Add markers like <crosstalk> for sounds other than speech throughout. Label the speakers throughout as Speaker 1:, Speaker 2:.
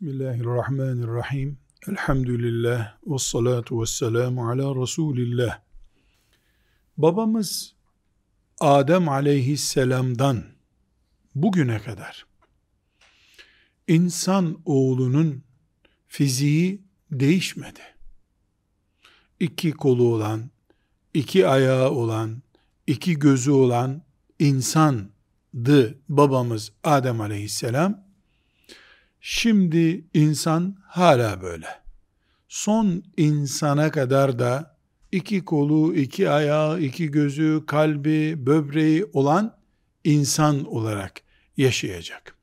Speaker 1: Bismillahirrahmanirrahim. Elhamdülillah ve salatu ve selamu ala Resulillah. Babamız Adem aleyhisselamdan bugüne kadar insan oğlunun fiziği değişmedi. İki kolu olan, iki ayağı olan, iki gözü olan insandı babamız Adem aleyhisselam Şimdi insan hala böyle. Son insana kadar da iki kolu, iki ayağı, iki gözü, kalbi, böbreği olan insan olarak yaşayacak.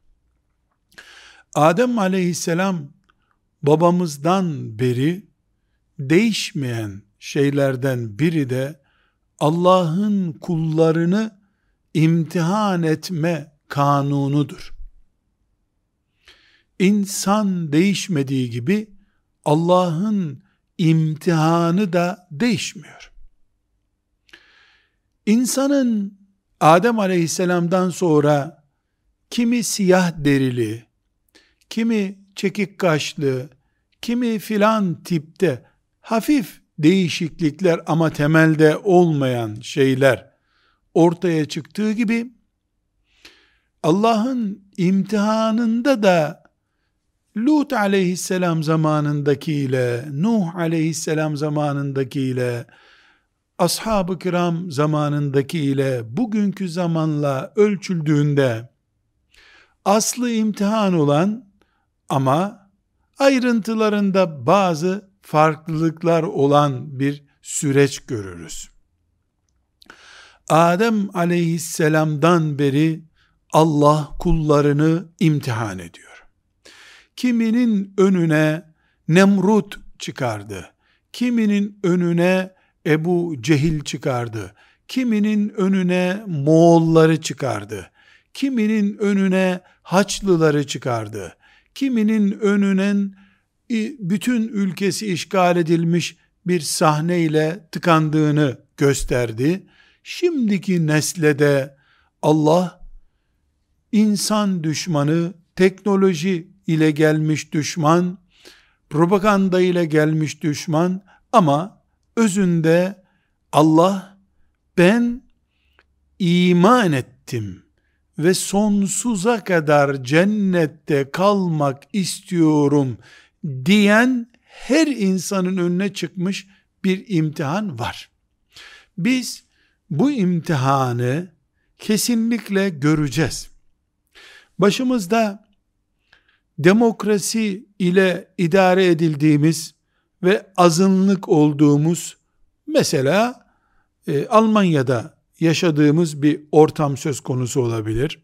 Speaker 1: Adem aleyhisselam babamızdan beri değişmeyen şeylerden biri de Allah'ın kullarını imtihan etme kanunudur. İnsan değişmediği gibi Allah'ın imtihanı da değişmiyor. İnsanın Adem aleyhisselamdan sonra kimi siyah derili, kimi çekik kaşlı, kimi filan tipte hafif değişiklikler ama temelde olmayan şeyler ortaya çıktığı gibi Allah'ın imtihanında da Lut aleyhisselam zamanındakiyle, Nuh aleyhisselam zamanındakiyle, ashab-ı kiram zamanındakiyle, bugünkü zamanla ölçüldüğünde, aslı imtihan olan ama ayrıntılarında bazı farklılıklar olan bir süreç görürüz. Adem aleyhisselamdan beri Allah kullarını imtihan ediyor kiminin önüne Nemrut çıkardı. Kiminin önüne Ebu Cehil çıkardı. Kiminin önüne Moğolları çıkardı. Kiminin önüne Haçlıları çıkardı. Kiminin önünen bütün ülkesi işgal edilmiş bir sahneyle tıkandığını gösterdi. Şimdiki neslede Allah insan düşmanı, teknoloji ile gelmiş düşman, propaganda ile gelmiş düşman ama özünde Allah ben iman ettim ve sonsuza kadar cennette kalmak istiyorum diyen her insanın önüne çıkmış bir imtihan var. Biz bu imtihanı kesinlikle göreceğiz. Başımızda demokrasi ile idare edildiğimiz ve azınlık olduğumuz mesela e, Almanya'da yaşadığımız bir ortam söz konusu olabilir.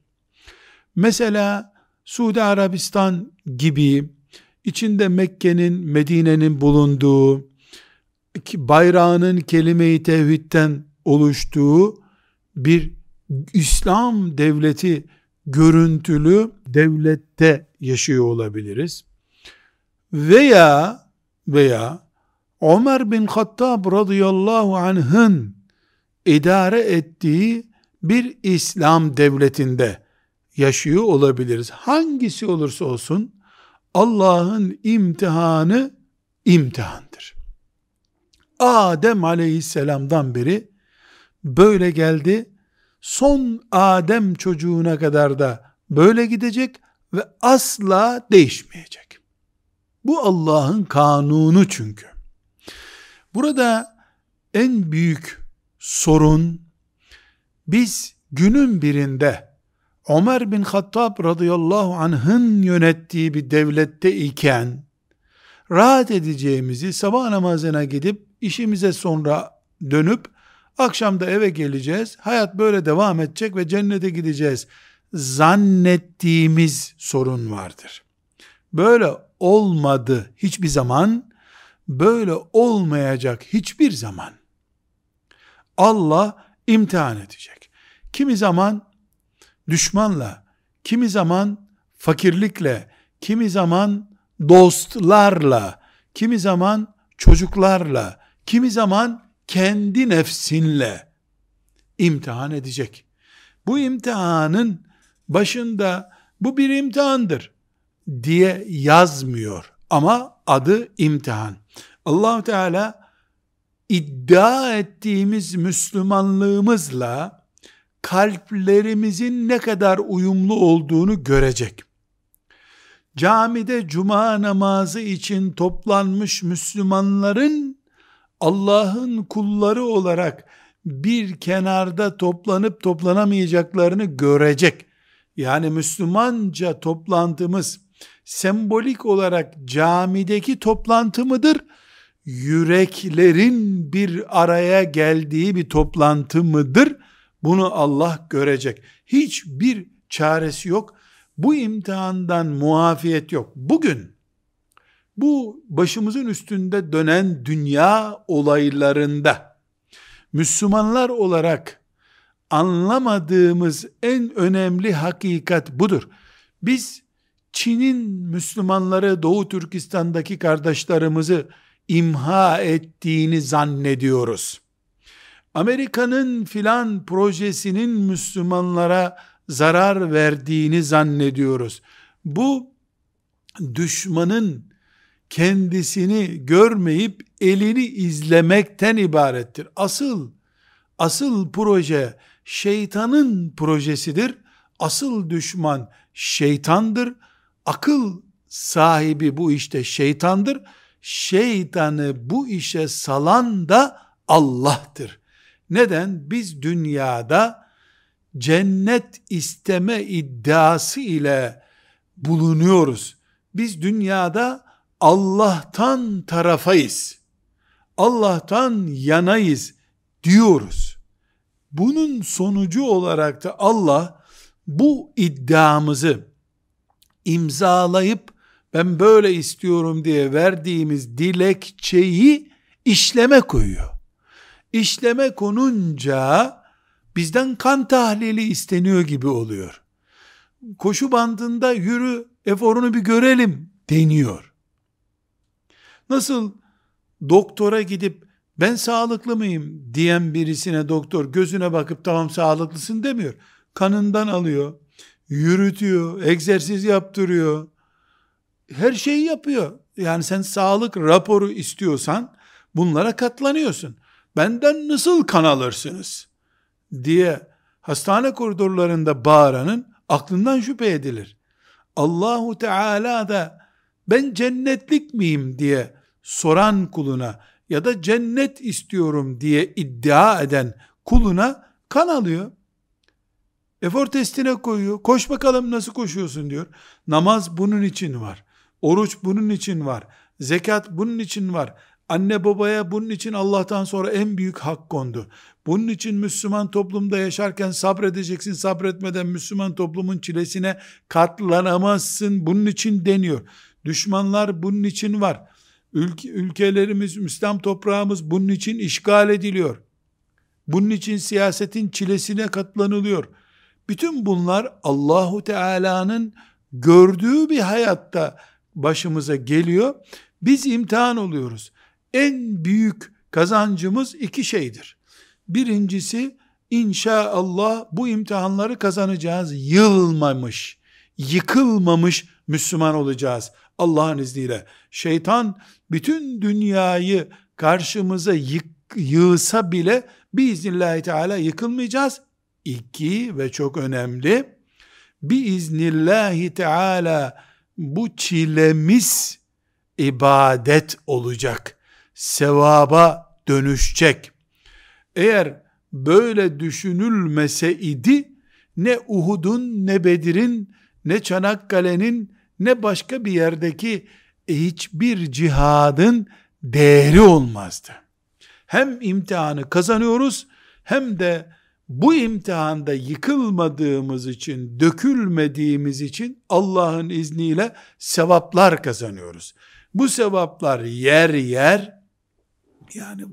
Speaker 1: Mesela Suudi Arabistan gibi içinde Mekke'nin, Medine'nin bulunduğu bayrağının kelime-i tevhidden oluştuğu bir İslam devleti görüntülü devlette yaşıyor olabiliriz. Veya veya Ömer bin Hattab radıyallahu anh'ın idare ettiği bir İslam devletinde yaşıyor olabiliriz. Hangisi olursa olsun Allah'ın imtihanı imtihandır. Adem aleyhisselamdan beri böyle geldi son Adem çocuğuna kadar da böyle gidecek ve asla değişmeyecek. Bu Allah'ın kanunu çünkü. Burada en büyük sorun biz günün birinde Ömer bin Hattab radıyallahu anh'ın yönettiği bir devlette iken rahat edeceğimizi sabah namazına gidip işimize sonra dönüp Akşam da eve geleceğiz. Hayat böyle devam edecek ve cennete gideceğiz. Zannettiğimiz sorun vardır. Böyle olmadı hiçbir zaman. Böyle olmayacak hiçbir zaman. Allah imtihan edecek. Kimi zaman düşmanla, kimi zaman fakirlikle, kimi zaman dostlarla, kimi zaman çocuklarla, kimi zaman kendi nefsinle imtihan edecek. Bu imtihanın başında bu bir imtihandır diye yazmıyor. Ama adı imtihan. allah Teala iddia ettiğimiz Müslümanlığımızla kalplerimizin ne kadar uyumlu olduğunu görecek. Camide cuma namazı için toplanmış Müslümanların Allah'ın kulları olarak bir kenarda toplanıp toplanamayacaklarını görecek. Yani Müslümanca toplantımız sembolik olarak camideki toplantı mıdır? Yüreklerin bir araya geldiği bir toplantı mıdır? Bunu Allah görecek. Hiçbir çaresi yok. Bu imtihandan muafiyet yok. Bugün bu başımızın üstünde dönen dünya olaylarında Müslümanlar olarak anlamadığımız en önemli hakikat budur. Biz Çin'in Müslümanları Doğu Türkistan'daki kardeşlerimizi imha ettiğini zannediyoruz. Amerika'nın filan projesinin Müslümanlara zarar verdiğini zannediyoruz. Bu düşmanın kendisini görmeyip elini izlemekten ibarettir. Asıl asıl proje şeytanın projesidir. Asıl düşman şeytandır. Akıl sahibi bu işte şeytandır. Şeytanı bu işe salan da Allah'tır. Neden? Biz dünyada cennet isteme iddiası ile bulunuyoruz. Biz dünyada Allah'tan tarafayız. Allah'tan yanayız diyoruz. Bunun sonucu olarak da Allah bu iddiamızı imzalayıp ben böyle istiyorum diye verdiğimiz dilekçeyi işleme koyuyor. İşleme konunca bizden kan tahlili isteniyor gibi oluyor. Koşu bandında yürü eforunu bir görelim deniyor. Nasıl doktora gidip ben sağlıklı mıyım diyen birisine doktor gözüne bakıp tamam sağlıklısın demiyor. Kanından alıyor, yürütüyor, egzersiz yaptırıyor. Her şeyi yapıyor. Yani sen sağlık raporu istiyorsan bunlara katlanıyorsun. Benden nasıl kan alırsınız? diye hastane koridorlarında bağıranın aklından şüphe edilir. Allahu Teala da ben cennetlik miyim diye soran kuluna ya da cennet istiyorum diye iddia eden kuluna kan alıyor. Efor testine koyuyor. Koş bakalım nasıl koşuyorsun diyor. Namaz bunun için var. Oruç bunun için var. Zekat bunun için var. Anne babaya bunun için Allah'tan sonra en büyük hak kondu. Bunun için Müslüman toplumda yaşarken sabredeceksin. Sabretmeden Müslüman toplumun çilesine katlanamazsın. Bunun için deniyor. Düşmanlar bunun için var. Ülke, ülkelerimiz, Müslüman toprağımız bunun için işgal ediliyor. Bunun için siyasetin çilesine katlanılıyor. Bütün bunlar Allahu Teala'nın gördüğü bir hayatta başımıza geliyor. Biz imtihan oluyoruz. En büyük kazancımız iki şeydir. Birincisi inşallah bu imtihanları kazanacağız. Yılmamış, yıkılmamış Müslüman olacağız. Allah'ın izniyle. Şeytan bütün dünyayı karşımıza yık, yığsa bile biiznillahü teala yıkılmayacağız. İki ve çok önemli biiznillahü teala bu çilemiz ibadet olacak. Sevaba dönüşecek. Eğer böyle düşünülmeseydi ne Uhud'un ne Bedir'in ne Çanakkale'nin ne başka bir yerdeki hiçbir cihadın değeri olmazdı. Hem imtihanı kazanıyoruz hem de bu imtihanda yıkılmadığımız için, dökülmediğimiz için Allah'ın izniyle sevaplar kazanıyoruz. Bu sevaplar yer yer yani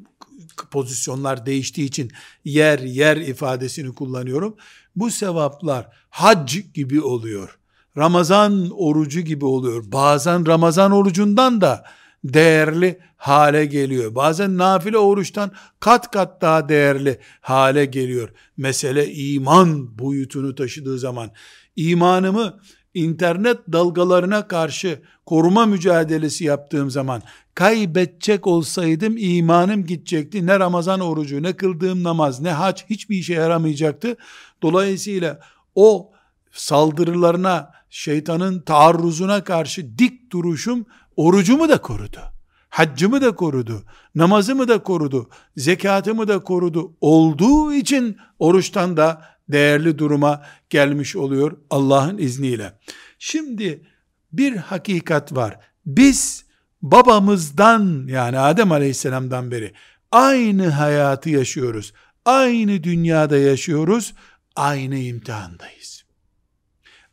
Speaker 1: pozisyonlar değiştiği için yer yer ifadesini kullanıyorum. Bu sevaplar hac gibi oluyor. Ramazan orucu gibi oluyor. Bazen Ramazan orucundan da değerli hale geliyor. Bazen nafile oruçtan kat kat daha değerli hale geliyor. Mesele iman boyutunu taşıdığı zaman imanımı internet dalgalarına karşı koruma mücadelesi yaptığım zaman kaybedecek olsaydım imanım gidecekti. Ne Ramazan orucu, ne kıldığım namaz, ne hac hiçbir işe yaramayacaktı. Dolayısıyla o saldırılarına, şeytanın taarruzuna karşı dik duruşum orucumu da korudu. Haccımı da korudu, namazımı da korudu, zekatımı da korudu. Olduğu için oruçtan da değerli duruma gelmiş oluyor Allah'ın izniyle. Şimdi bir hakikat var. Biz babamızdan yani Adem Aleyhisselam'dan beri aynı hayatı yaşıyoruz. Aynı dünyada yaşıyoruz. Aynı imtihandayız.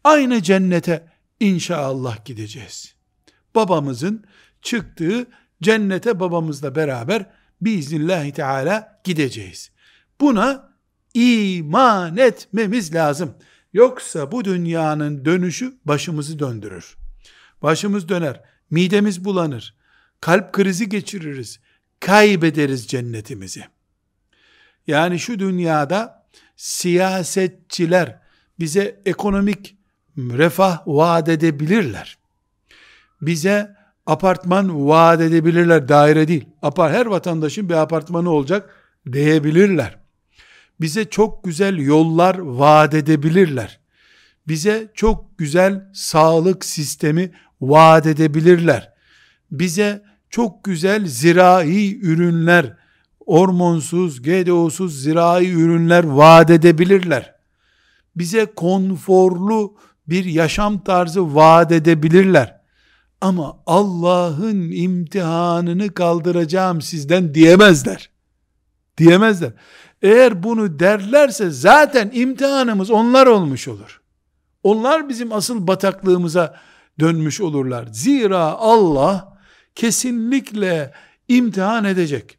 Speaker 1: Aynı cennete inşallah gideceğiz. Babamızın çıktığı cennete babamızla beraber biiznillahü teala gideceğiz. Buna iman etmemiz lazım. Yoksa bu dünyanın dönüşü başımızı döndürür. Başımız döner, midemiz bulanır, kalp krizi geçiririz, kaybederiz cennetimizi. Yani şu dünyada siyasetçiler bize ekonomik refah vaat edebilirler. Bize apartman vaat edebilirler, daire değil. Apar, her vatandaşın bir apartmanı olacak diyebilirler. Bize çok güzel yollar vaat edebilirler. Bize çok güzel sağlık sistemi vaat edebilirler. Bize çok güzel zirai ürünler, hormonsuz, GDO'suz zirai ürünler vaat edebilirler. Bize konforlu bir yaşam tarzı vaat edebilirler. Ama Allah'ın imtihanını kaldıracağım sizden diyemezler. Diyemezler. Eğer bunu derlerse zaten imtihanımız onlar olmuş olur. Onlar bizim asıl bataklığımıza dönmüş olurlar. Zira Allah kesinlikle imtihan edecek.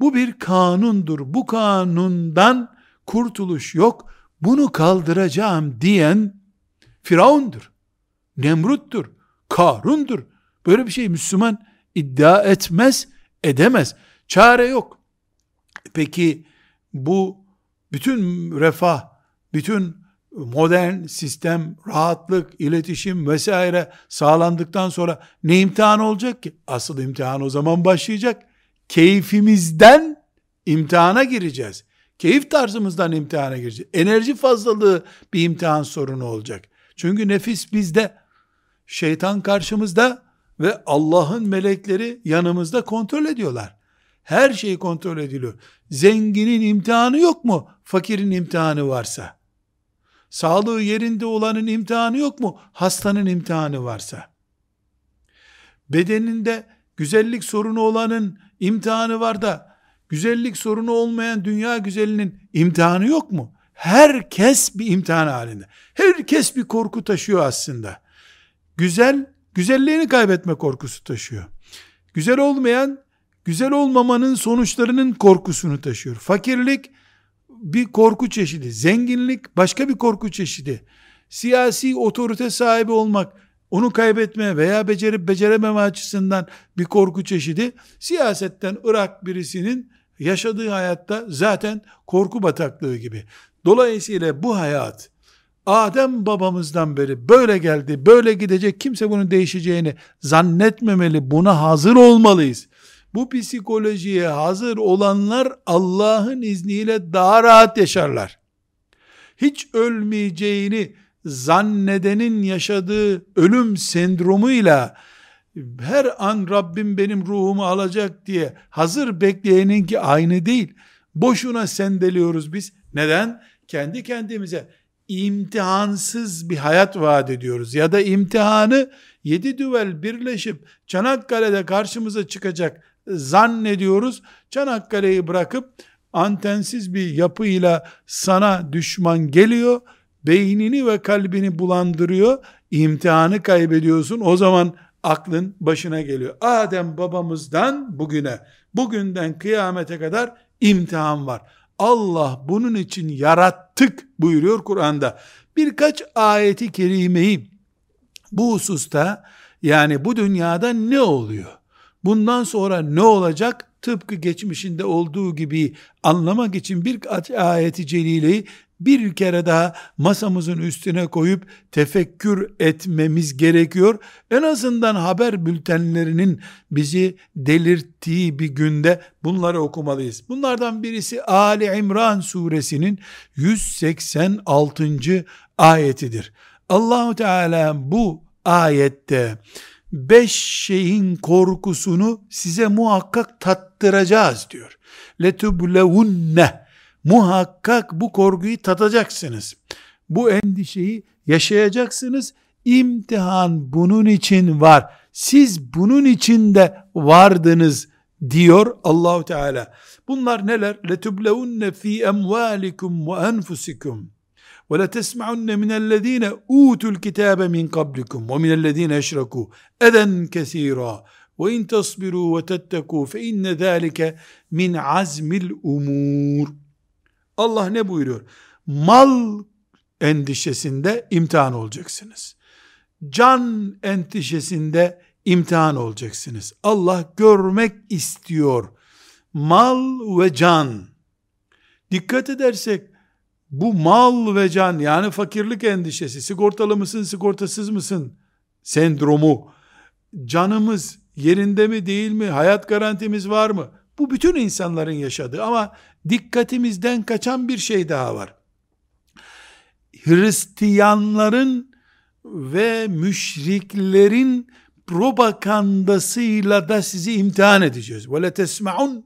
Speaker 1: Bu bir kanundur. Bu kanundan kurtuluş yok. Bunu kaldıracağım diyen Firavundur. Nemrut'tur. Karun'dur. Böyle bir şey Müslüman iddia etmez, edemez. Çare yok. Peki bu bütün refah, bütün modern sistem, rahatlık, iletişim vesaire sağlandıktan sonra ne imtihan olacak ki? Asıl imtihan o zaman başlayacak. Keyfimizden imtihana gireceğiz. Keyif tarzımızdan imtihana gireceğiz. Enerji fazlalığı bir imtihan sorunu olacak. Çünkü nefis bizde, şeytan karşımızda ve Allah'ın melekleri yanımızda kontrol ediyorlar. Her şey kontrol ediliyor. Zenginin imtihanı yok mu? Fakirin imtihanı varsa. Sağlığı yerinde olanın imtihanı yok mu? Hastanın imtihanı varsa. Bedeninde güzellik sorunu olanın imtihanı var da güzellik sorunu olmayan dünya güzelinin imtihanı yok mu? Herkes bir imtihan halinde. Herkes bir korku taşıyor aslında. Güzel, güzelliğini kaybetme korkusu taşıyor. Güzel olmayan, güzel olmamanın sonuçlarının korkusunu taşıyor. Fakirlik bir korku çeşidi. Zenginlik başka bir korku çeşidi. Siyasi otorite sahibi olmak, onu kaybetme veya becerip becerememe açısından bir korku çeşidi. Siyasetten Irak birisinin yaşadığı hayatta zaten korku bataklığı gibi. Dolayısıyla bu hayat Adem babamızdan beri böyle geldi, böyle gidecek kimse bunun değişeceğini zannetmemeli. Buna hazır olmalıyız. Bu psikolojiye hazır olanlar Allah'ın izniyle daha rahat yaşarlar. Hiç ölmeyeceğini zannedenin yaşadığı ölüm sendromuyla her an Rabbim benim ruhumu alacak diye hazır bekleyeninki aynı değil. Boşuna sendeliyoruz biz. Neden? Kendi kendimize imtihansız bir hayat vaat ediyoruz. Ya da imtihanı yedi düvel birleşip Çanakkale'de karşımıza çıkacak zannediyoruz. Çanakkale'yi bırakıp antensiz bir yapıyla sana düşman geliyor. Beynini ve kalbini bulandırıyor. imtihanı kaybediyorsun. O zaman aklın başına geliyor. Adem babamızdan bugüne, bugünden kıyamete kadar imtihan var. Allah bunun için yarattık buyuruyor Kur'an'da. Birkaç ayeti kerimeyi bu hususta yani bu dünyada ne oluyor? Bundan sonra ne olacak? Tıpkı geçmişinde olduğu gibi anlamak için bir ayeti celileyi bir kere daha masamızın üstüne koyup tefekkür etmemiz gerekiyor. En azından haber bültenlerinin bizi delirttiği bir günde bunları okumalıyız. Bunlardan birisi Ali İmran suresinin 186. ayetidir. Allahu Teala bu ayette beş şeyin korkusunu size muhakkak tattıracağız diyor. Letublevunne Muhakkak bu korkuyu tadacaksınız. Bu endişeyi yaşayacaksınız. İmtihan bunun için var. Siz bunun için de vardınız diyor Allahu Teala. Bunlar neler? Letubleunne fi emvalikum ve enfusikum ve la tesma'unne minellezine utul kitabe min kablikum ve minellezine eşreku eden kesira ve in tasbiru ve tetteku fe inne zalike min azmil umur.'' Allah ne buyuruyor? Mal endişesinde imtihan olacaksınız. Can endişesinde imtihan olacaksınız. Allah görmek istiyor. Mal ve can. Dikkat edersek bu mal ve can yani fakirlik endişesi, sigortalı mısın, sigortasız mısın sendromu, canımız yerinde mi değil mi, hayat garantimiz var mı? Bu bütün insanların yaşadığı ama dikkatimizden kaçan bir şey daha var. Hristiyanların ve müşriklerin propagandasıyla da sizi imtihan edeceğiz. وَلَا تَسْمَعُونَ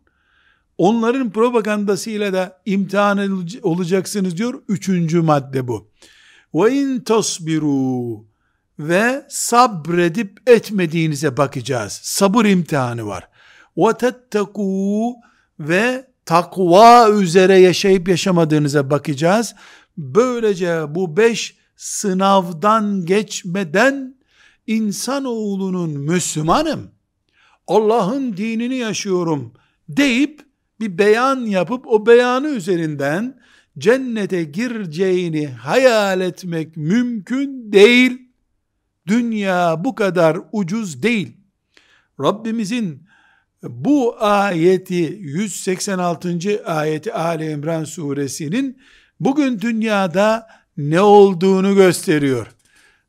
Speaker 1: Onların propagandasıyla da imtihan olacaksınız diyor. Üçüncü madde bu. Ve in tasbiru ve sabredip etmediğinize bakacağız. Sabır imtihanı var. Ve tettekû ve takva üzere yaşayıp yaşamadığınıza bakacağız. Böylece bu beş sınavdan geçmeden insanoğlunun Müslümanım, Allah'ın dinini yaşıyorum deyip bir beyan yapıp o beyanı üzerinden cennete gireceğini hayal etmek mümkün değil. Dünya bu kadar ucuz değil. Rabbimizin bu ayeti 186. ayeti Ali İmran suresinin bugün dünyada ne olduğunu gösteriyor.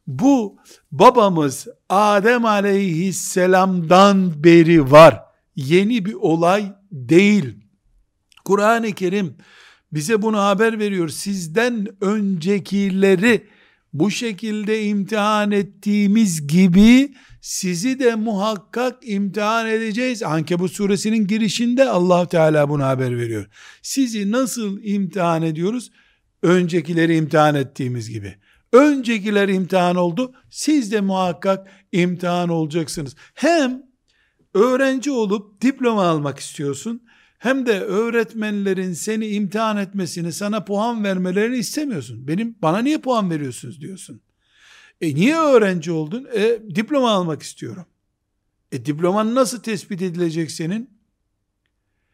Speaker 1: Bu babamız Adem aleyhisselamdan beri var. Yeni bir olay değil. Kur'an-ı Kerim bize bunu haber veriyor. Sizden öncekileri bu şekilde imtihan ettiğimiz gibi sizi de muhakkak imtihan edeceğiz. Ankebut suresinin girişinde allah Teala bunu haber veriyor. Sizi nasıl imtihan ediyoruz? Öncekileri imtihan ettiğimiz gibi. Öncekiler imtihan oldu. Siz de muhakkak imtihan olacaksınız. Hem öğrenci olup diploma almak istiyorsun hem de öğretmenlerin seni imtihan etmesini, sana puan vermelerini istemiyorsun. Benim bana niye puan veriyorsunuz diyorsun. E niye öğrenci oldun? E diploma almak istiyorum. E diploman nasıl tespit edilecek senin?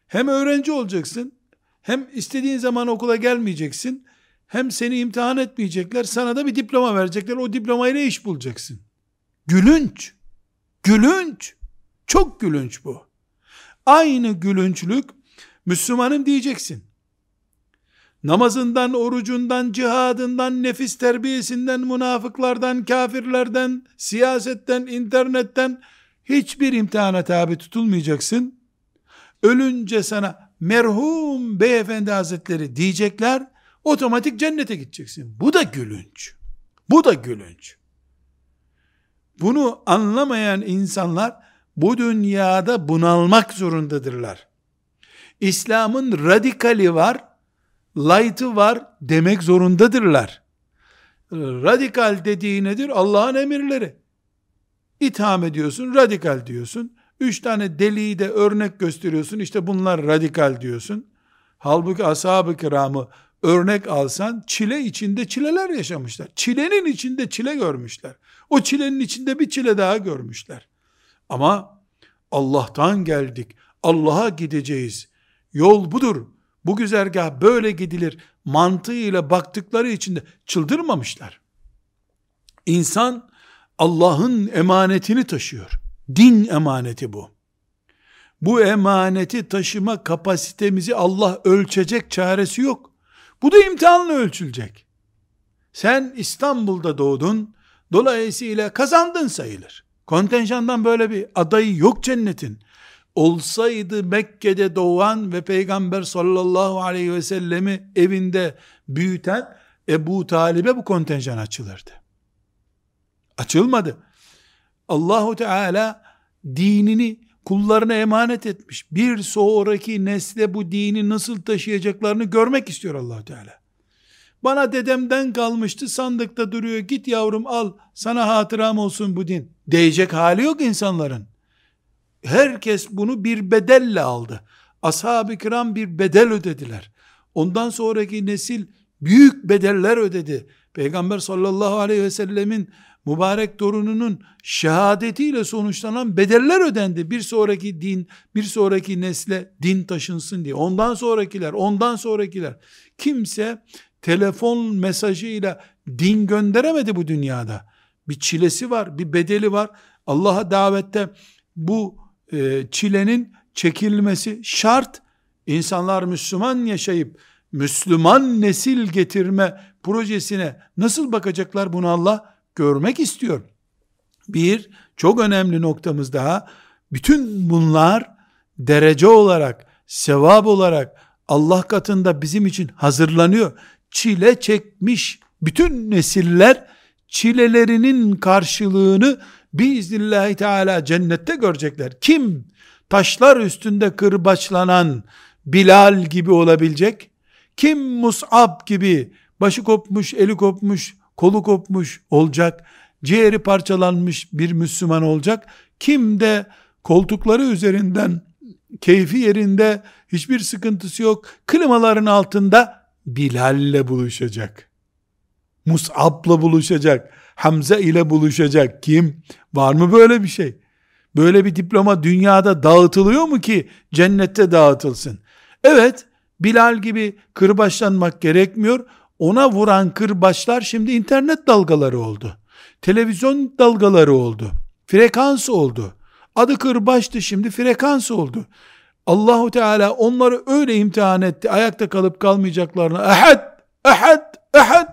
Speaker 1: Hem öğrenci olacaksın, hem istediğin zaman okula gelmeyeceksin, hem seni imtihan etmeyecekler, sana da bir diploma verecekler, o diplomayla iş bulacaksın. Gülünç, gülünç, çok gülünç bu. Aynı gülünçlük Müslümanım diyeceksin. Namazından, orucundan, cihadından, nefis terbiyesinden, münafıklardan, kafirlerden, siyasetten, internetten hiçbir imtihana tabi tutulmayacaksın. Ölünce sana merhum beyefendi hazretleri diyecekler, otomatik cennete gideceksin. Bu da gülünç. Bu da gülünç. Bunu anlamayan insanlar bu dünyada bunalmak zorundadırlar. İslam'ın radikali var, light'ı var demek zorundadırlar. Radikal dediği nedir? Allah'ın emirleri. İtham ediyorsun, radikal diyorsun. Üç tane deliği de örnek gösteriyorsun. İşte bunlar radikal diyorsun. Halbuki ashab-ı kiramı örnek alsan çile içinde çileler yaşamışlar. Çilenin içinde çile görmüşler. O çilenin içinde bir çile daha görmüşler. Ama Allah'tan geldik. Allah'a gideceğiz. Yol budur. Bu güzergah böyle gidilir mantığıyla baktıkları için de çıldırmamışlar. İnsan Allah'ın emanetini taşıyor. Din emaneti bu. Bu emaneti taşıma kapasitemizi Allah ölçecek çaresi yok. Bu da imtihanla ölçülecek. Sen İstanbul'da doğdun, dolayısıyla kazandın sayılır. Kontenjandan böyle bir adayı yok cennetin. Olsaydı Mekke'de doğan ve Peygamber sallallahu aleyhi ve sellemi evinde büyüten Ebu Talib'e bu kontenjan açılırdı. Açılmadı. Allahu Teala dinini kullarına emanet etmiş. Bir sonraki nesle bu dini nasıl taşıyacaklarını görmek istiyor allah Teala. Bana dedemden kalmıştı sandıkta duruyor git yavrum al sana hatıram olsun bu din. Diyecek hali yok insanların. Herkes bunu bir bedelle aldı. Ashab-ı kiram bir bedel ödediler. Ondan sonraki nesil büyük bedeller ödedi. Peygamber sallallahu aleyhi ve sellemin mübarek torununun şehadetiyle sonuçlanan bedeller ödendi. Bir sonraki din, bir sonraki nesle din taşınsın diye. Ondan sonrakiler, ondan sonrakiler. Kimse telefon mesajıyla din gönderemedi bu dünyada. Bir çilesi var, bir bedeli var. Allah'a davette bu e, çilenin çekilmesi şart. İnsanlar Müslüman yaşayıp Müslüman nesil getirme projesine nasıl bakacaklar bunu Allah görmek istiyor. Bir çok önemli noktamız daha bütün bunlar derece olarak sevap olarak Allah katında bizim için hazırlanıyor. Çile çekmiş bütün nesiller çilelerinin karşılığını biiznillahü teala cennette görecekler. Kim taşlar üstünde kırbaçlanan Bilal gibi olabilecek? Kim Mus'ab gibi başı kopmuş, eli kopmuş, kolu kopmuş olacak? Ciğeri parçalanmış bir Müslüman olacak? Kim de koltukları üzerinden keyfi yerinde hiçbir sıkıntısı yok. Klimaların altında Bilal'le buluşacak. Mus'ab'la buluşacak. Hamza ile buluşacak. Kim? Var mı böyle bir şey? Böyle bir diploma dünyada dağıtılıyor mu ki cennette dağıtılsın? Evet, Bilal gibi kırbaçlanmak gerekmiyor. Ona vuran kırbaçlar şimdi internet dalgaları oldu. Televizyon dalgaları oldu. Frekans oldu. Adı kırbaçtı şimdi frekans oldu. Allahu Teala onları öyle imtihan etti. Ayakta kalıp kalmayacaklarına. Ehad, ehad, ehad.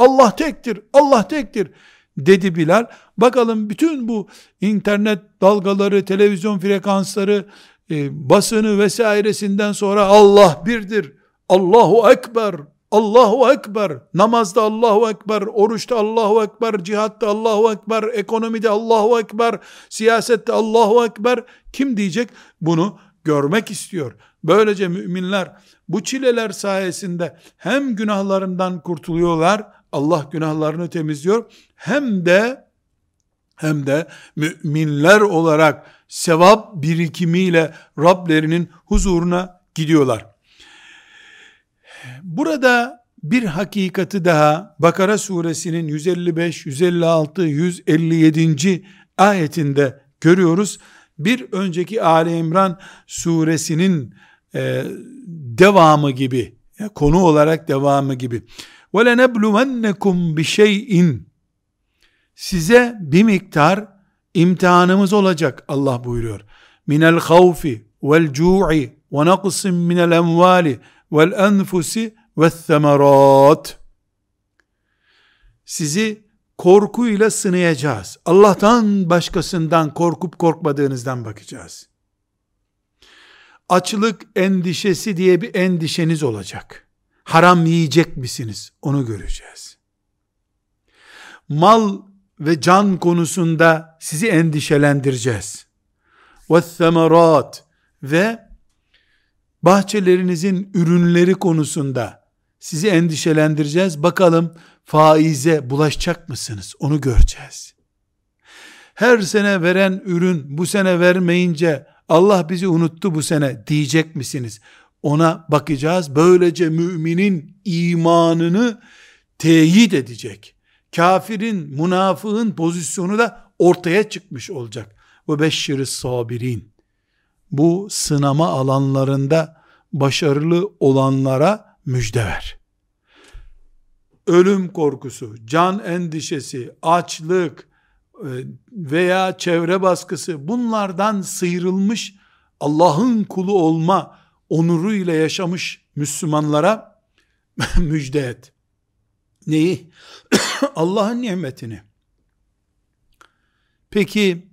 Speaker 1: Allah tektir, Allah tektir dedi Bilal. Bakalım bütün bu internet dalgaları, televizyon frekansları, e, basını vesairesinden sonra Allah birdir. Allahu Ekber, Allahu Ekber, namazda Allahu Ekber, oruçta Allahu Ekber, cihatta Allahu Ekber, ekonomide Allahu Ekber, siyasette Allahu Ekber. Kim diyecek? Bunu görmek istiyor. Böylece müminler bu çileler sayesinde hem günahlarından kurtuluyorlar, Allah günahlarını temizliyor, hem de hem de müminler olarak sevap birikimiyle Rablerinin huzuruna gidiyorlar. Burada bir hakikati daha Bakara suresinin 155, 156, 157. ayetinde görüyoruz. Bir önceki Ali İmran suresinin e, devamı gibi, konu olarak devamı gibi. وَلَنَبْلُوَنَّكُمْ بِشَيْءٍ Size bir miktar imtihanımız olacak Allah buyuruyor. Minel havfi vel cu'i ve naqsin minel emvali vel enfusi ve semerat. Sizi korkuyla sınayacağız. Allah'tan başkasından korkup korkmadığınızdan bakacağız. Açlık endişesi diye bir endişeniz olacak. Haram yiyecek misiniz? Onu göreceğiz. Mal ve can konusunda sizi endişelendireceğiz. وَالثَّمَرَاتِ ve bahçelerinizin ürünleri konusunda sizi endişelendireceğiz. Bakalım faize bulaşacak mısınız? Onu göreceğiz. Her sene veren ürün bu sene vermeyince Allah bizi unuttu bu sene diyecek misiniz? Ona bakacağız. Böylece müminin imanını teyit edecek. Kafirin, münafığın pozisyonu da ortaya çıkmış olacak. Ve beşşiri sabirin. Bu sınama alanlarında başarılı olanlara müjde ver. Ölüm korkusu, can endişesi, açlık e, veya çevre baskısı bunlardan sıyrılmış Allah'ın kulu olma onuruyla yaşamış Müslümanlara <laughs> müjde et. Neyi? <clears throat> Allah'ın nimetini. Peki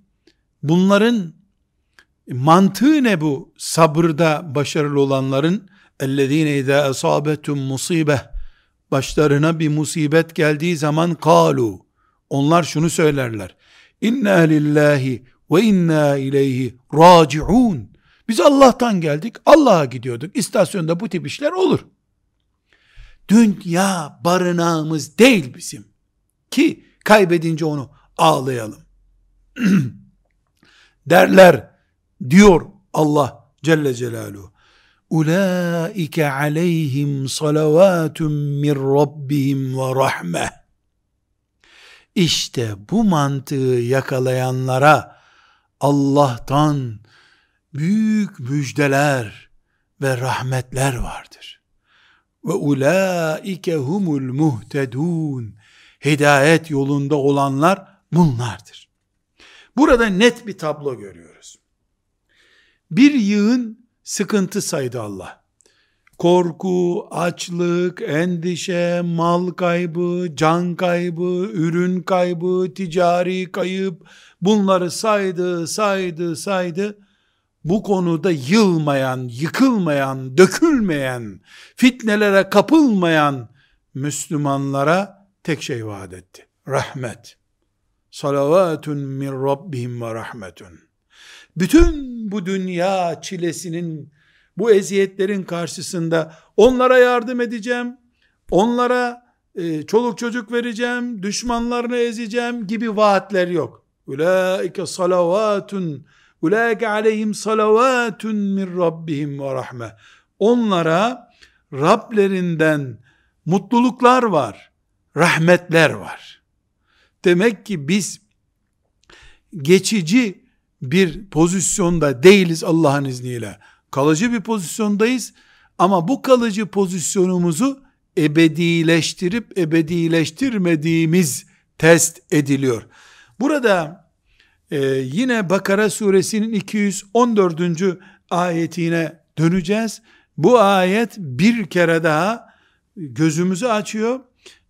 Speaker 1: bunların mantığı ne bu sabırda başarılı olanların? اَلَّذ۪ينَ اِذَا اَصَابَتُمْ musibe Başlarına bir musibet geldiği zaman kalu. Onlar şunu söylerler. İnna lillahi ve inna ileyhi raciun. Biz Allah'tan geldik, Allah'a gidiyorduk. İstasyonda bu tip işler olur. Dünya barınağımız değil bizim. Ki kaybedince onu ağlayalım. <clears throat> Derler diyor Allah Celle Celaluhu. Ulaike aleyhim salavatun min rabbihim ve rahme. İşte bu mantığı yakalayanlara Allah'tan büyük müjdeler ve rahmetler vardır. Ve ulaike humul muhtedun. Hidayet yolunda olanlar bunlardır. Burada net bir tablo görüyoruz. Bir yığın sıkıntı saydı Allah. Korku, açlık, endişe, mal kaybı, can kaybı, ürün kaybı, ticari kayıp bunları saydı, saydı, saydı. Bu konuda yılmayan, yıkılmayan, dökülmeyen, fitnelere kapılmayan Müslümanlara tek şey vaat etti. Rahmet. Salavatun min Rabbihim ve rahmetun. Bütün bu dünya çilesinin, bu eziyetlerin karşısında onlara yardım edeceğim, onlara e, çoluk çocuk vereceğim, düşmanlarını ezeceğim gibi vaatler yok. Ulaike salavatun, ulaike aleyhim salavatun min Rabbihim ve rahme. Onlara Rablerinden mutluluklar var, rahmetler var. Demek ki biz geçici bir pozisyonda değiliz Allah'ın izniyle. Kalıcı bir pozisyondayız ama bu kalıcı pozisyonumuzu ebedileştirip ebedileştirmediğimiz test ediliyor. Burada e, yine Bakara suresinin 214. ayetine döneceğiz. Bu ayet bir kere daha gözümüzü açıyor.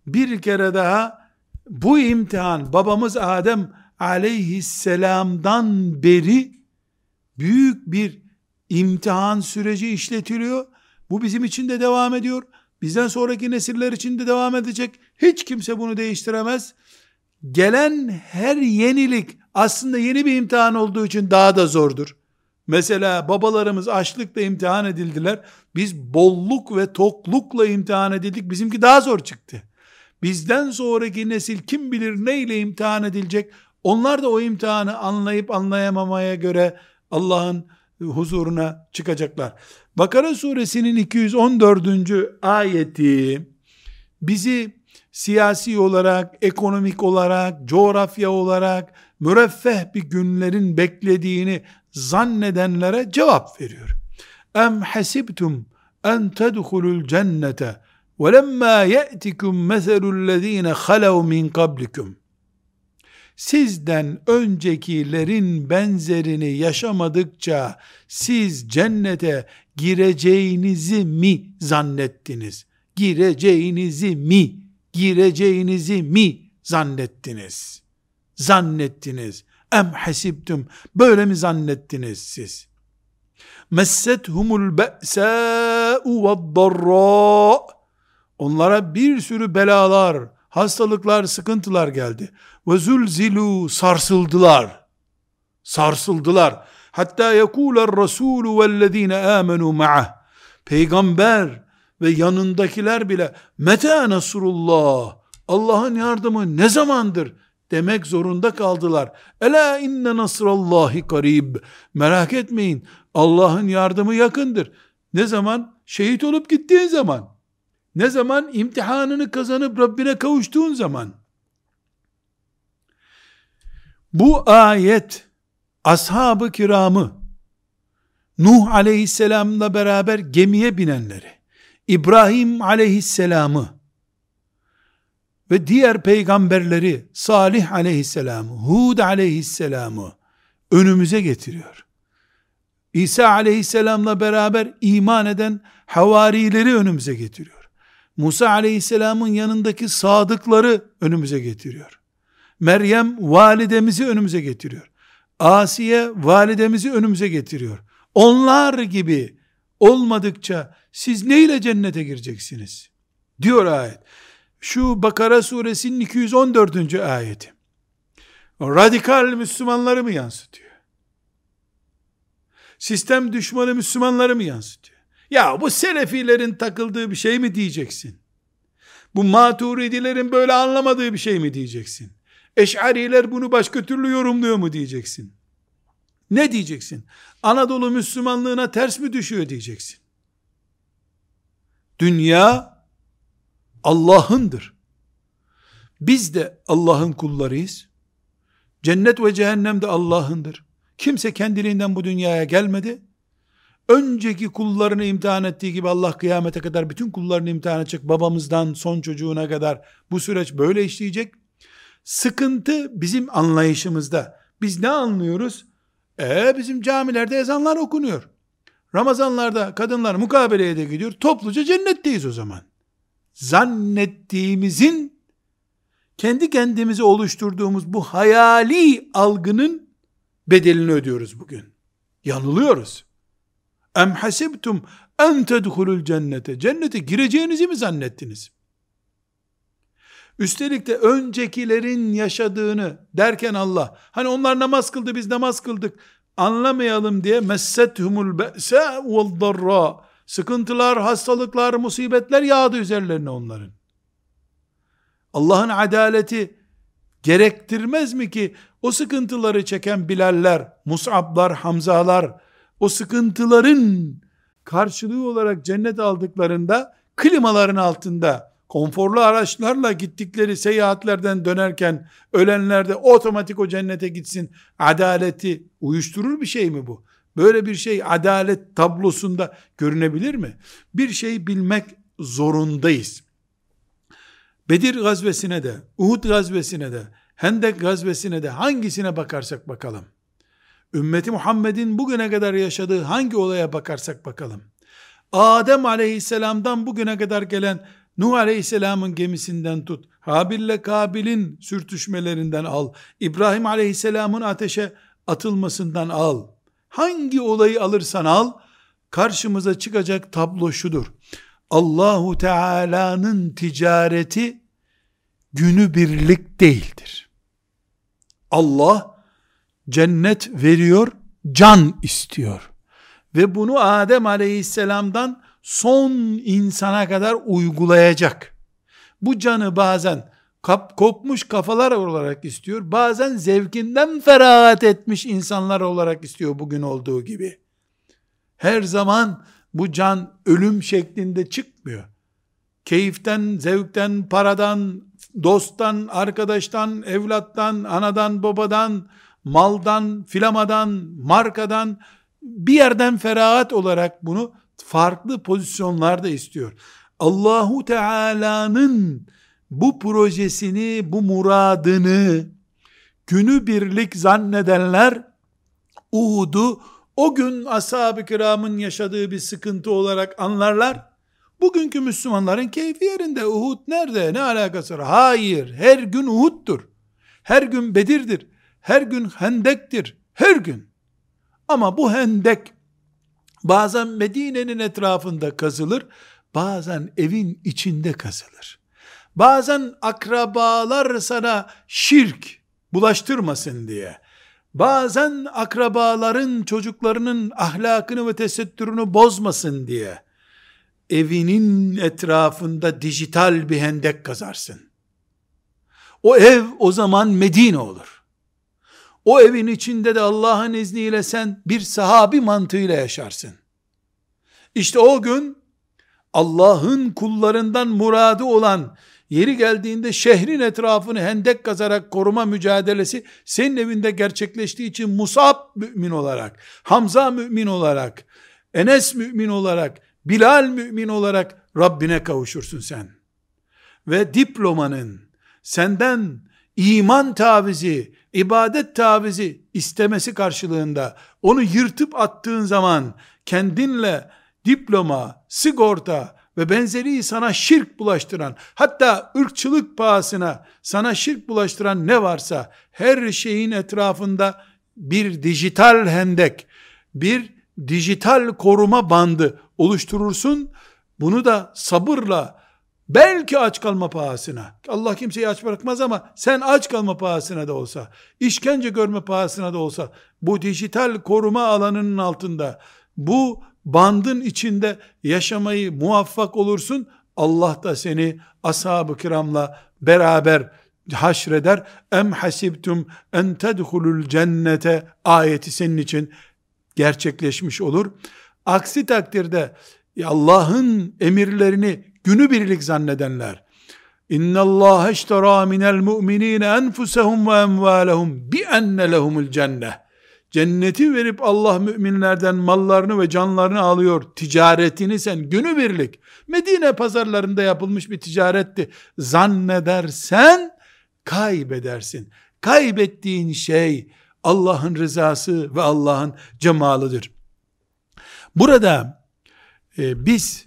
Speaker 1: Bir kere daha bu imtihan babamız Adem aleyhisselamdan beri büyük bir imtihan süreci işletiliyor. Bu bizim için de devam ediyor. Bizden sonraki nesiller için de devam edecek. Hiç kimse bunu değiştiremez. Gelen her yenilik aslında yeni bir imtihan olduğu için daha da zordur. Mesela babalarımız açlıkla imtihan edildiler. Biz bolluk ve toklukla imtihan edildik. Bizimki daha zor çıktı. Bizden sonraki nesil kim bilir neyle imtihan edilecek? Onlar da o imtihanı anlayıp anlayamamaya göre Allah'ın huzuruna çıkacaklar. Bakara suresinin 214. ayeti bizi siyasi olarak, ekonomik olarak, coğrafya olarak müreffeh bir günlerin beklediğini zannedenlere cevap veriyor. Em hasibtum en tedhulul cennete ve lemma ye'tikum meselüllezine halav min kablikum sizden öncekilerin benzerini yaşamadıkça siz cennete gireceğinizi mi zannettiniz? Gireceğinizi mi? Gireceğinizi mi zannettiniz? Zannettiniz. Em hasibtum. Böyle mi zannettiniz siz? Messethumul be'sâ'u ve'd-darrâ. Onlara bir sürü belalar, hastalıklar, sıkıntılar geldi. Ve zulzilu sarsıldılar. Sarsıldılar. Hatta yekuler rasulü vellezine amenu ma'ah. Peygamber ve yanındakiler bile meta nasrullah Allah'ın yardımı ne zamandır demek zorunda kaldılar. Ela inne nasrallahi karib. Merak etmeyin. Allah'ın yardımı yakındır. Ne zaman? Şehit olup gittiğin zaman. Ne zaman? imtihanını kazanıp Rabbine kavuştuğun zaman. Bu ayet ashab-ı kiramı Nuh aleyhisselamla beraber gemiye binenleri, İbrahim aleyhisselamı ve diğer peygamberleri Salih aleyhisselamı, Hud aleyhisselamı önümüze getiriyor. İsa aleyhisselamla beraber iman eden havarileri önümüze getiriyor. Musa aleyhisselamın yanındaki sadıkları önümüze getiriyor. Meryem validemizi önümüze getiriyor. Asiye validemizi önümüze getiriyor. Onlar gibi olmadıkça siz neyle cennete gireceksiniz? Diyor ayet. Şu Bakara suresinin 214. ayeti. Radikal Müslümanları mı yansıtıyor? Sistem düşmanı Müslümanları mı yansıtıyor? Ya bu Selefilerin takıldığı bir şey mi diyeceksin? Bu maturidilerin böyle anlamadığı bir şey mi diyeceksin? Eş'ariler bunu başka türlü yorumluyor mu diyeceksin? Ne diyeceksin? Anadolu Müslümanlığına ters mi düşüyor diyeceksin? Dünya Allah'ındır. Biz de Allah'ın kullarıyız. Cennet ve cehennem de Allah'ındır. Kimse kendiliğinden bu dünyaya gelmedi. Önceki kullarını imtihan ettiği gibi Allah kıyamete kadar bütün kullarını imtihan edecek. Babamızdan son çocuğuna kadar bu süreç böyle işleyecek. Sıkıntı bizim anlayışımızda. Biz ne anlıyoruz? E bizim camilerde ezanlar okunuyor. Ramazanlarda kadınlar mukabeleye de gidiyor. Topluca cennetteyiz o zaman. Zannettiğimizin kendi kendimize oluşturduğumuz bu hayali algının bedelini ödüyoruz bugün. Yanılıyoruz. Em hasibtum en tedhulul cennete. Cennete gireceğinizi mi zannettiniz? Üstelik de öncekilerin yaşadığını derken Allah, hani onlar namaz kıldı biz namaz kıldık, anlamayalım diye messethumul be'sa vel darra sıkıntılar, hastalıklar, musibetler yağdı üzerlerine onların. Allah'ın adaleti gerektirmez mi ki o sıkıntıları çeken Bilaller, Mus'ablar, Hamzalar o sıkıntıların karşılığı olarak cennet aldıklarında klimaların altında konforlu araçlarla gittikleri seyahatlerden dönerken ölenler de otomatik o cennete gitsin. Adaleti uyuşturur bir şey mi bu? Böyle bir şey adalet tablosunda görünebilir mi? Bir şey bilmek zorundayız. Bedir gazvesine de, Uhud gazvesine de, Hendek gazvesine de hangisine bakarsak bakalım. Ümmeti Muhammed'in bugüne kadar yaşadığı hangi olaya bakarsak bakalım. Adem aleyhisselamdan bugüne kadar gelen Nuh aleyhisselamın gemisinden tut, Habil'le Kabil'in sürtüşmelerinden al, İbrahim aleyhisselamın ateşe atılmasından al. Hangi olayı alırsan al, karşımıza çıkacak tablo şudur. Allahu Teala'nın ticareti günübirlik değildir. Allah cennet veriyor, can istiyor. Ve bunu Adem aleyhisselamdan son insana kadar uygulayacak. Bu canı bazen kap, kopmuş kafalar olarak istiyor. Bazen zevkinden ferahat etmiş insanlar olarak istiyor bugün olduğu gibi. Her zaman bu can ölüm şeklinde çıkmıyor. Keyiften, zevkten, paradan, dosttan, arkadaştan, evlattan, anadan, babadan, maldan, filamadan, markadan bir yerden ferahat olarak bunu farklı pozisyonlarda istiyor. Allahu Teala'nın bu projesini, bu muradını günü birlik zannedenler Uhud'u o gün ashab-ı kiramın yaşadığı bir sıkıntı olarak anlarlar. Bugünkü Müslümanların keyfi yerinde. Uhud nerede? Ne alakası var? Hayır. Her gün Uhud'dur. Her gün Bedir'dir. Her gün Hendek'tir. Her gün. Ama bu Hendek bazen Medine'nin etrafında kazılır. Bazen evin içinde kazılır. Bazen akrabalar sana şirk bulaştırmasın diye. Bazen akrabaların çocuklarının ahlakını ve tesettürünü bozmasın diye evinin etrafında dijital bir hendek kazarsın. O ev o zaman Medine olur. O evin içinde de Allah'ın izniyle sen bir sahabi mantığıyla yaşarsın. İşte o gün Allah'ın kullarından muradı olan yeri geldiğinde şehrin etrafını hendek kazarak koruma mücadelesi senin evinde gerçekleştiği için Musab mümin olarak, Hamza mümin olarak, Enes mümin olarak, Bilal mümin olarak Rabbine kavuşursun sen. Ve diplomanın senden iman tavizi, ibadet tavizi istemesi karşılığında onu yırtıp attığın zaman kendinle diploma, sigorta, ve benzeri sana şirk bulaştıran, hatta ırkçılık pahasına sana şirk bulaştıran ne varsa, her şeyin etrafında bir dijital hendek, bir dijital koruma bandı oluşturursun. Bunu da sabırla, belki aç kalma pahasına, Allah kimseyi aç bırakmaz ama sen aç kalma pahasına da olsa, işkence görme pahasına da olsa, bu dijital koruma alanının altında, bu bandın içinde yaşamayı muvaffak olursun. Allah da seni ashab-ı kiramla beraber haşreder. Em hasibtum en tedhulul cennete ayeti senin için gerçekleşmiş olur. Aksi takdirde Allah'ın emirlerini günübirlik zannedenler, İnna Allah iştera minel mu'minine enfusahum ve emvalahum bi enne lehumul cennet Cenneti verip Allah müminlerden mallarını ve canlarını alıyor. Ticaretini sen günübirlik Medine pazarlarında yapılmış bir ticaretti. Zannedersen kaybedersin. Kaybettiğin şey Allah'ın rızası ve Allah'ın cemalıdır. Burada e, biz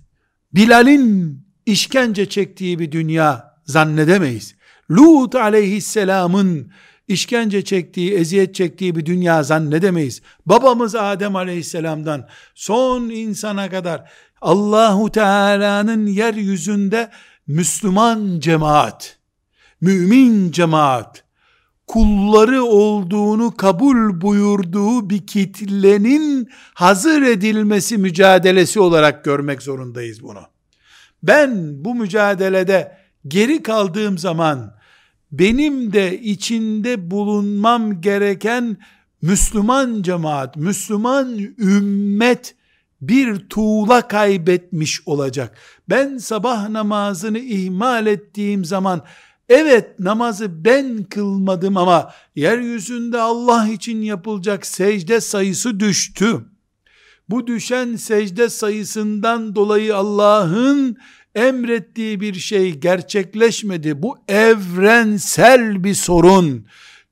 Speaker 1: Bilal'in işkence çektiği bir dünya zannedemeyiz. Lut aleyhisselamın işkence çektiği, eziyet çektiği bir dünya zannedemeyiz. Babamız Adem aleyhisselamdan son insana kadar Allahu Teala'nın yeryüzünde Müslüman cemaat, mümin cemaat, kulları olduğunu kabul buyurduğu bir kitlenin hazır edilmesi mücadelesi olarak görmek zorundayız bunu. Ben bu mücadelede geri kaldığım zaman benim de içinde bulunmam gereken Müslüman cemaat, Müslüman ümmet bir tuğla kaybetmiş olacak. Ben sabah namazını ihmal ettiğim zaman evet namazı ben kılmadım ama yeryüzünde Allah için yapılacak secde sayısı düştü. Bu düşen secde sayısından dolayı Allah'ın emrettiği bir şey gerçekleşmedi. Bu evrensel bir sorun.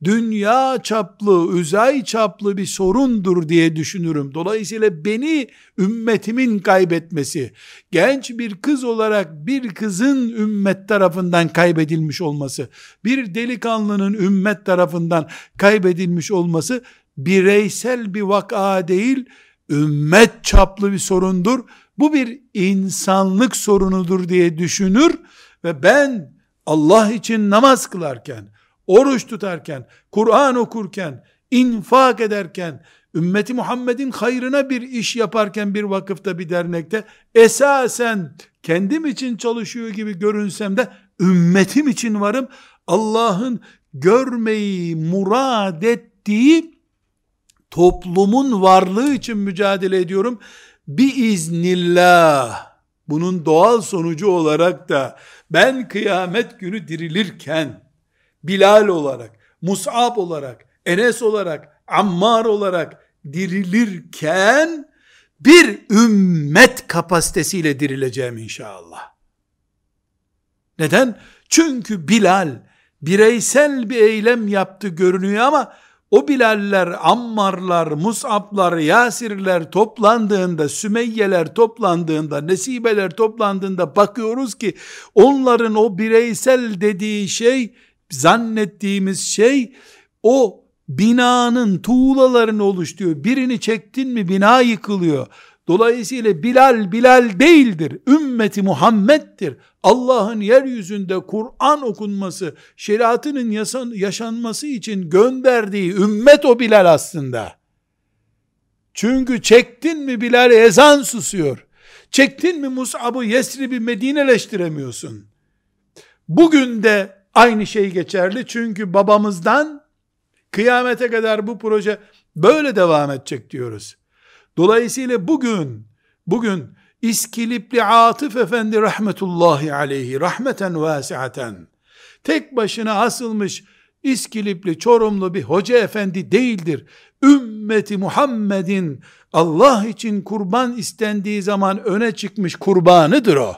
Speaker 1: Dünya çaplı, uzay çaplı bir sorundur diye düşünürüm. Dolayısıyla beni ümmetimin kaybetmesi, genç bir kız olarak bir kızın ümmet tarafından kaybedilmiş olması, bir delikanlının ümmet tarafından kaybedilmiş olması bireysel bir vaka değil, ümmet çaplı bir sorundur bu bir insanlık sorunudur diye düşünür ve ben Allah için namaz kılarken, oruç tutarken, Kur'an okurken, infak ederken, ümmeti Muhammed'in hayrına bir iş yaparken bir vakıfta bir dernekte esasen kendim için çalışıyor gibi görünsem de ümmetim için varım. Allah'ın görmeyi murad ettiği toplumun varlığı için mücadele ediyorum biiznillah bunun doğal sonucu olarak da ben kıyamet günü dirilirken Bilal olarak, Mus'ab olarak, Enes olarak, Ammar olarak dirilirken bir ümmet kapasitesiyle dirileceğim inşallah. Neden? Çünkü Bilal bireysel bir eylem yaptı görünüyor ama o Bilaller, Ammarlar, Mus'ablar, Yasirler toplandığında, Sümeyyeler toplandığında, Nesibeler toplandığında bakıyoruz ki onların o bireysel dediği şey, zannettiğimiz şey o binanın tuğlalarını oluşturuyor. Birini çektin mi bina yıkılıyor. Dolayısıyla Bilal Bilal değildir. Ümmeti Muhammed'dir. Allah'ın yeryüzünde Kur'an okunması, şeriatının yaşanması için gönderdiği ümmet o Bilal aslında. Çünkü çektin mi Bilal ezan susuyor. Çektin mi Mus'ab'ı Yesrib'i Medineleştiremiyorsun. Bugün de aynı şey geçerli. Çünkü babamızdan kıyamete kadar bu proje böyle devam edecek diyoruz. Dolayısıyla bugün, bugün İskilipli Atıf Efendi rahmetullahi aleyhi rahmeten vasiaten tek başına asılmış İskilipli Çorumlu bir hoca efendi değildir. Ümmeti Muhammed'in Allah için kurban istendiği zaman öne çıkmış kurbanıdır o.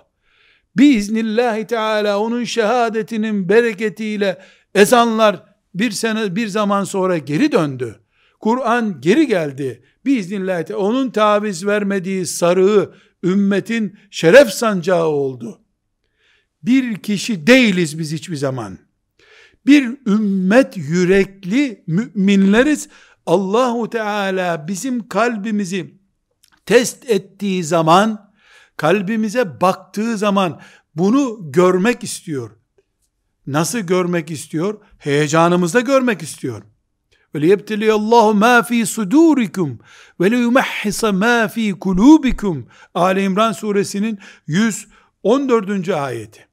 Speaker 1: Biiznillahü teala onun şehadetinin bereketiyle ezanlar bir sene bir zaman sonra geri döndü. Kur'an geri geldi. Biiznillah onun taviz vermediği sarığı ümmetin şeref sancağı oldu. Bir kişi değiliz biz hiçbir zaman. Bir ümmet yürekli müminleriz. Allahu Teala bizim kalbimizi test ettiği zaman, kalbimize baktığı zaman bunu görmek istiyor. Nasıl görmek istiyor? Heyecanımızda görmek istiyor. Ve liyebtiliyallahu ma fi sudurikum ve liyumahhisa ma fi kulubikum. Ali İmran suresinin 114. ayeti.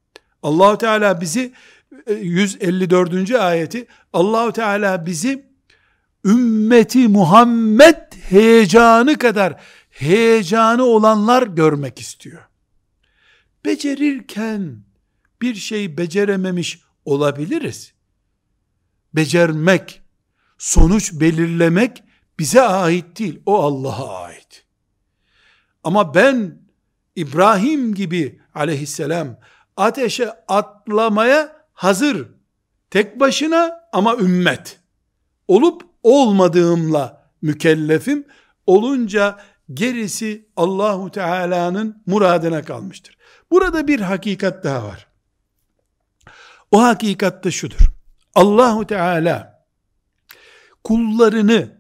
Speaker 1: Allahu Teala bizi e, 154. ayeti Allahu Teala bizi ümmeti Muhammed heyecanı kadar heyecanı olanlar görmek istiyor. Becerirken bir şey becerememiş olabiliriz. Becermek sonuç belirlemek bize ait değil, o Allah'a ait. Ama ben İbrahim gibi aleyhisselam ateşe atlamaya hazır. Tek başına ama ümmet. Olup olmadığımla mükellefim. Olunca gerisi Allahu Teala'nın muradına kalmıştır. Burada bir hakikat daha var. O hakikat da şudur. Allahu Teala kullarını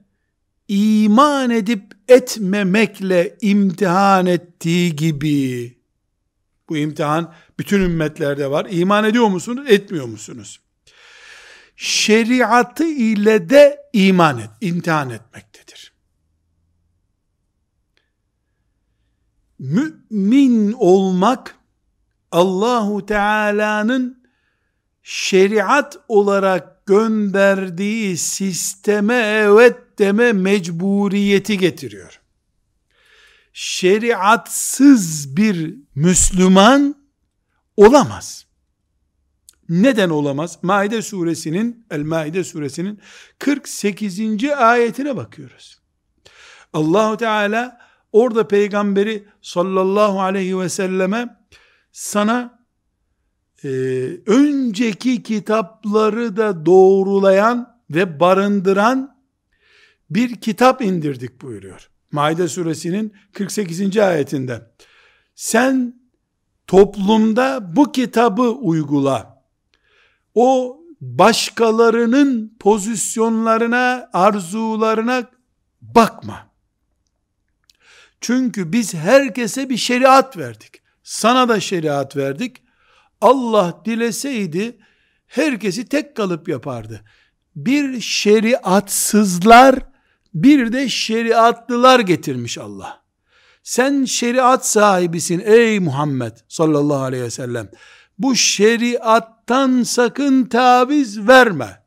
Speaker 1: iman edip etmemekle imtihan ettiği gibi bu imtihan bütün ümmetlerde var. İman ediyor musunuz? Etmiyor musunuz? Şeriatı ile de iman et, imtihan etmektedir. Mümin olmak Allahu Teala'nın şeriat olarak gönderdiği sisteme evet deme mecburiyeti getiriyor. Şeriatsız bir Müslüman olamaz. Neden olamaz? Maide suresinin, El Maide suresinin 48. ayetine bakıyoruz. Allahu Teala orada peygamberi sallallahu aleyhi ve selleme sana e, önceki kitapları da doğrulayan ve barındıran bir kitap indirdik buyuruyor. Maide suresinin 48. ayetinde. Sen toplumda bu kitabı uygula. O başkalarının pozisyonlarına, arzularına bakma. Çünkü biz herkese bir şeriat verdik. Sana da şeriat verdik. Allah dileseydi herkesi tek kalıp yapardı. Bir şeriatsızlar, bir de şeriatlılar getirmiş Allah. Sen şeriat sahibisin ey Muhammed sallallahu aleyhi ve sellem. Bu şeriattan sakın taviz verme.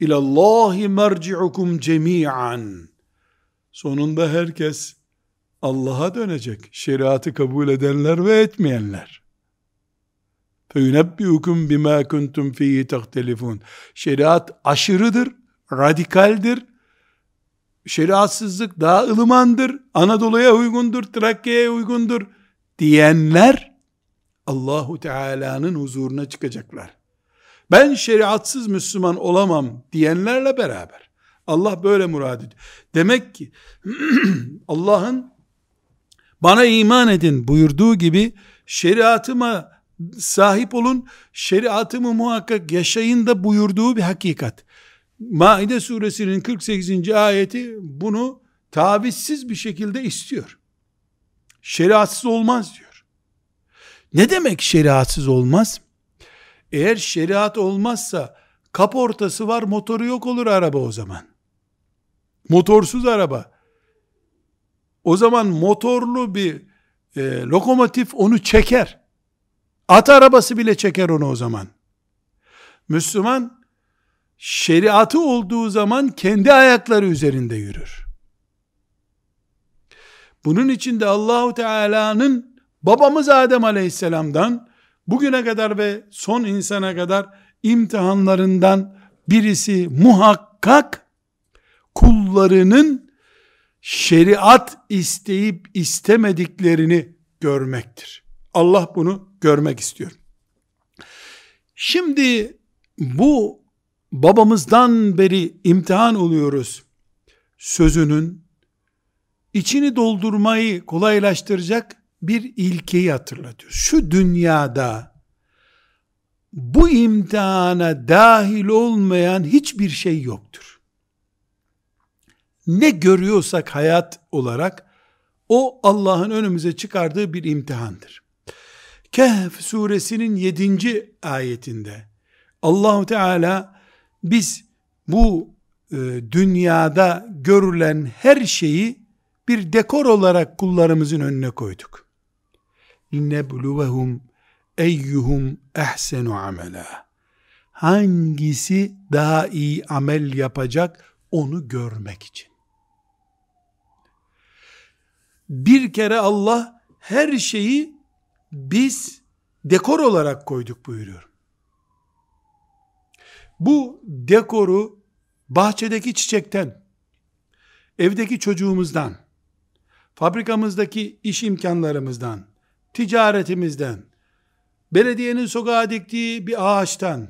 Speaker 1: İlallahi merci'ukum cemi'an. Sonunda herkes Allah'a dönecek. Şeriatı kabul edenler ve etmeyenler. فَيُنَبِّئُكُمْ بِمَا كُنْتُمْ ف۪يهِ تَخْتَلِفُونَ Şeriat aşırıdır, radikaldir, şeriatsızlık daha ılımandır, Anadolu'ya uygundur, Trakya'ya uygundur diyenler Allahu Teala'nın huzuruna çıkacaklar. Ben şeriatsız Müslüman olamam diyenlerle beraber. Allah böyle murad ediyor. Demek ki <clears throat> Allah'ın bana iman edin buyurduğu gibi şeriatıma sahip olun, şeriatımı muhakkak yaşayın da buyurduğu bir hakikat. Maide suresinin 48. ayeti bunu tavizsiz bir şekilde istiyor. Şeriatsız olmaz diyor. Ne demek şeriatsız olmaz? Eğer şeriat olmazsa kaportası var motoru yok olur araba o zaman. Motorsuz araba. O zaman motorlu bir e, lokomotif onu çeker. At arabası bile çeker onu o zaman. Müslüman şeriatı olduğu zaman kendi ayakları üzerinde yürür. Bunun için de Allahu Teala'nın babamız Adem Aleyhisselam'dan bugüne kadar ve son insana kadar imtihanlarından birisi muhakkak kullarının şeriat isteyip istemediklerini görmektir. Allah bunu görmek istiyor. Şimdi bu babamızdan beri imtihan oluyoruz sözünün içini doldurmayı kolaylaştıracak bir ilkeyi hatırlatıyor. Şu dünyada bu imtihana dahil olmayan hiçbir şey yoktur. Ne görüyorsak hayat olarak o Allah'ın önümüze çıkardığı bir imtihandır. Kehf suresinin 7. ayetinde Allahu Teala biz bu e, dünyada görülen her şeyi bir dekor olarak kullarımızın önüne koyduk. İnnebluvehum eyyuhum ehsenu amela. Hangisi daha iyi amel yapacak onu görmek için. Bir kere Allah her şeyi biz dekor olarak koyduk buyuruyor. Bu dekoru bahçedeki çiçekten, evdeki çocuğumuzdan, fabrikamızdaki iş imkanlarımızdan, ticaretimizden, belediyenin sokağa diktiği bir ağaçtan,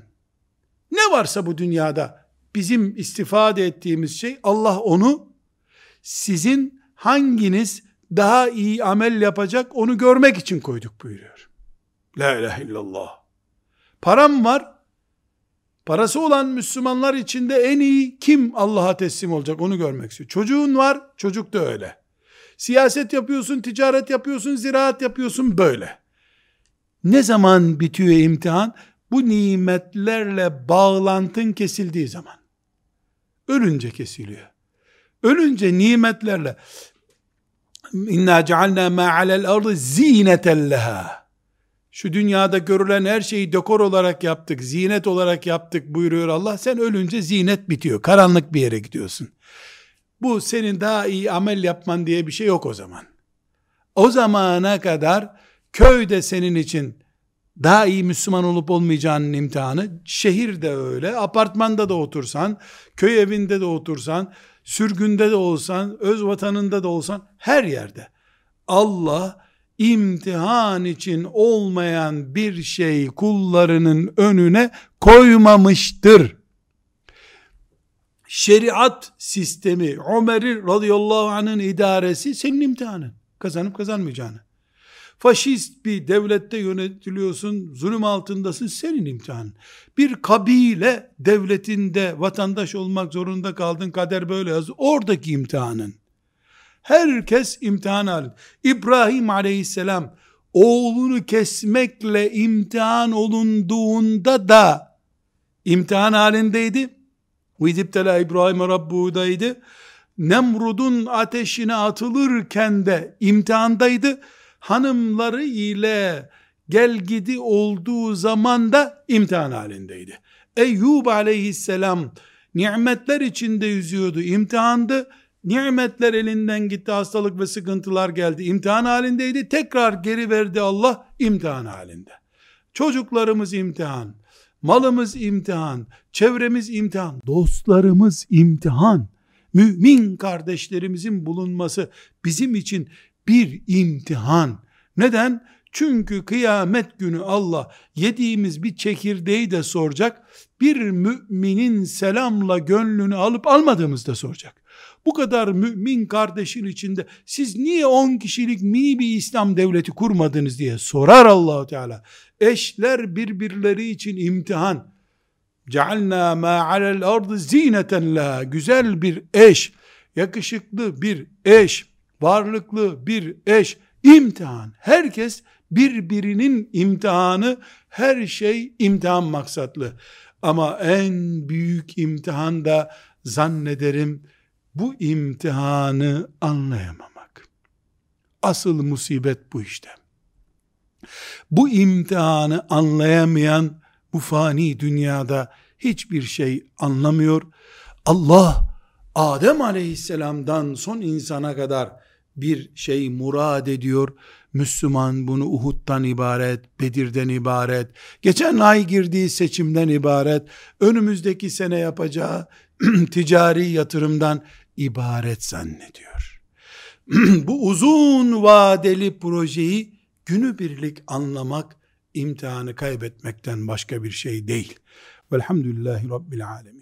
Speaker 1: ne varsa bu dünyada bizim istifade ettiğimiz şey Allah onu sizin hanginiz daha iyi amel yapacak onu görmek için koyduk buyuruyor. La ilahe illallah. Param var. Parası olan Müslümanlar içinde en iyi kim Allah'a teslim olacak onu görmek istiyor. Çocuğun var, çocuk da öyle. Siyaset yapıyorsun, ticaret yapıyorsun, ziraat yapıyorsun böyle. Ne zaman bitiyor imtihan? Bu nimetlerle bağlantın kesildiği zaman. Ölünce kesiliyor. Ölünce nimetlerle inna cealna ma alel ardı zineten leha. Şu dünyada görülen her şeyi dekor olarak yaptık, zinet olarak yaptık buyuruyor Allah. Sen ölünce zinet bitiyor. Karanlık bir yere gidiyorsun. Bu senin daha iyi amel yapman diye bir şey yok o zaman. O zamana kadar köyde senin için daha iyi Müslüman olup olmayacağının imtihanı, şehirde öyle, apartmanda da otursan, köy evinde de otursan, sürgünde de olsan, öz vatanında da olsan, her yerde. Allah, imtihan için olmayan bir şey kullarının önüne koymamıştır şeriat sistemi, Ömer'i radıyallahu anh'ın idaresi senin imtihanın. Kazanıp kazanmayacağını faşist bir devlette yönetiliyorsun, zulüm altındasın, senin imtihan. Bir kabile devletinde vatandaş olmak zorunda kaldın, kader böyle yazdı. Oradaki imtihanın. Herkes imtihan halinde. İbrahim aleyhisselam oğlunu kesmekle imtihan olunduğunda da imtihan halindeydi. Uydiptela İbrahim Rabbu'daydı. Nemrud'un ateşine atılırken de imtihandaydı Hanımları ile gel gidi olduğu zaman da imtihan halindeydi. Eyyub aleyhisselam nimetler içinde yüzüyordu, imtihandı. Nimetler elinden gitti, hastalık ve sıkıntılar geldi, imtihan halindeydi. Tekrar geri verdi Allah, imtihan halinde. Çocuklarımız imtihan, malımız imtihan, çevremiz imtihan, dostlarımız imtihan, mümin kardeşlerimizin bulunması bizim için bir imtihan. Neden? Çünkü kıyamet günü Allah yediğimiz bir çekirdeği de soracak, bir müminin selamla gönlünü alıp almadığımızı da soracak. Bu kadar mümin kardeşin içinde siz niye 10 kişilik mini bir İslam devleti kurmadınız diye sorar Allahu Teala. Eşler birbirleri için imtihan. Cealna ma alel ardı zineten la. Güzel bir eş, yakışıklı bir eş, varlıklı bir eş, imtihan. Herkes birbirinin imtihanı, her şey imtihan maksatlı. Ama en büyük imtihan da zannederim bu imtihanı anlayamamak. Asıl musibet bu işte. Bu imtihanı anlayamayan bu fani dünyada hiçbir şey anlamıyor. Allah Adem aleyhisselamdan son insana kadar bir şey murad ediyor. Müslüman bunu Uhud'dan ibaret, Bedir'den ibaret, geçen ay girdiği seçimden ibaret, önümüzdeki sene yapacağı <clears throat> ticari yatırımdan ibaret zannediyor. <clears throat> Bu uzun vadeli projeyi günübirlik anlamak imtihanı kaybetmekten başka bir şey değil. Velhamdülillahi Rabbil Alemin.